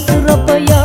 suro koyo